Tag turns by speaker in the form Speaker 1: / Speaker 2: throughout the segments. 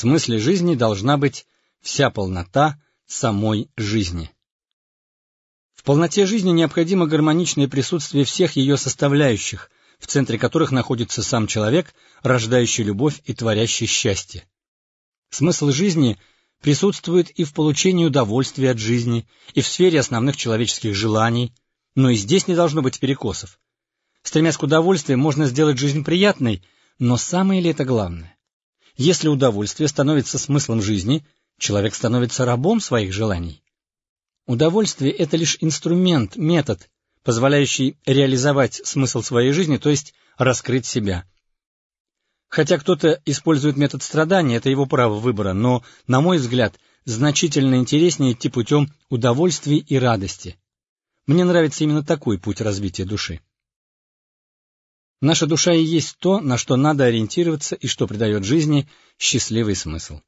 Speaker 1: смысле жизни должна быть вся полнота самой жизни. В полноте жизни необходимо гармоничное присутствие всех ее составляющих, в центре которых находится сам человек, рождающий любовь и творящий счастье. Смысл жизни присутствует и в получении удовольствия от жизни, и в сфере основных человеческих желаний, но и здесь не должно быть перекосов. Стремясь к удовольствию, можно сделать жизнь приятной, но самое ли это главное? Если удовольствие становится смыслом жизни, человек становится рабом своих желаний. Удовольствие — это лишь инструмент, метод, позволяющий реализовать смысл своей жизни, то есть раскрыть себя. Хотя кто-то использует метод страдания, это его право выбора, но, на мой взгляд, значительно интереснее идти путем удовольствия и радости. Мне нравится именно такой путь развития души. Наша душа и есть то, на что надо ориентироваться и что придает жизни счастливый смысл.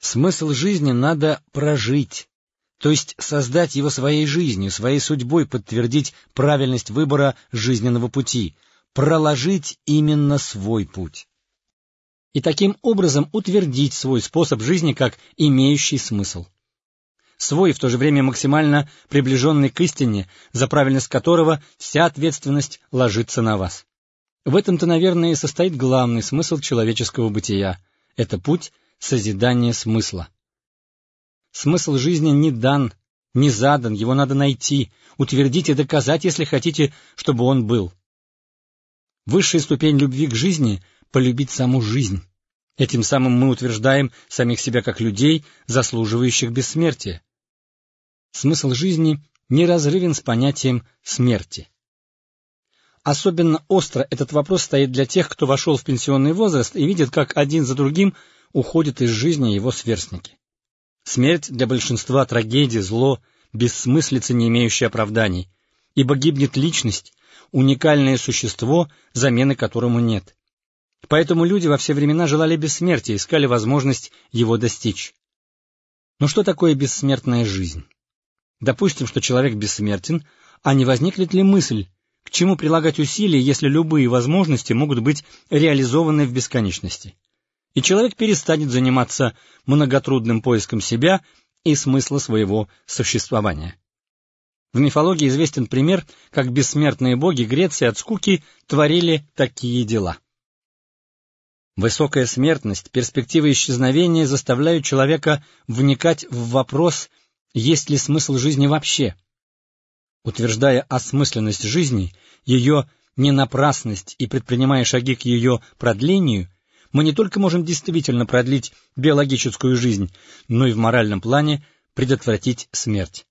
Speaker 1: Смысл жизни надо прожить, то есть создать его своей жизнью, своей судьбой, подтвердить правильность выбора жизненного пути, проложить именно свой путь. И таким образом утвердить свой способ жизни как имеющий смысл свой и в то же время максимально приближенный к истине, за правильность которого вся ответственность ложится на вас. В этом-то, наверное, и состоит главный смысл человеческого бытия. Это путь созидания смысла. Смысл жизни не дан, не задан, его надо найти, утвердить и доказать, если хотите, чтобы он был. Высшая ступень любви к жизни — полюбить саму жизнь. Этим самым мы утверждаем самих себя как людей, заслуживающих бессмертия смысл жизни неразрывен с понятием смерти. Особенно остро этот вопрос стоит для тех, кто вошел в пенсионный возраст и видит, как один за другим уходят из жизни его сверстники. Смерть для большинства трагедия, зло, бессмыслица, не имеющая оправданий, ибо гибнет личность, уникальное существо, замены которому нет. Поэтому люди во все времена желали бессмертия, искали возможность его достичь. Но что такое бессмертная жизнь? Допустим, что человек бессмертен, а не возникнет ли мысль, к чему прилагать усилия, если любые возможности могут быть реализованы в бесконечности? И человек перестанет заниматься многотрудным поиском себя и смысла своего существования. В мифологии известен пример, как бессмертные боги Греции от скуки творили такие дела. Высокая смертность, перспективы исчезновения заставляют человека вникать в вопрос – есть ли смысл жизни вообще. Утверждая осмысленность жизни, ее ненапрасность и предпринимая шаги к ее продлению, мы не только можем действительно продлить биологическую жизнь, но и в моральном плане предотвратить смерть.